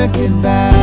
ever get back.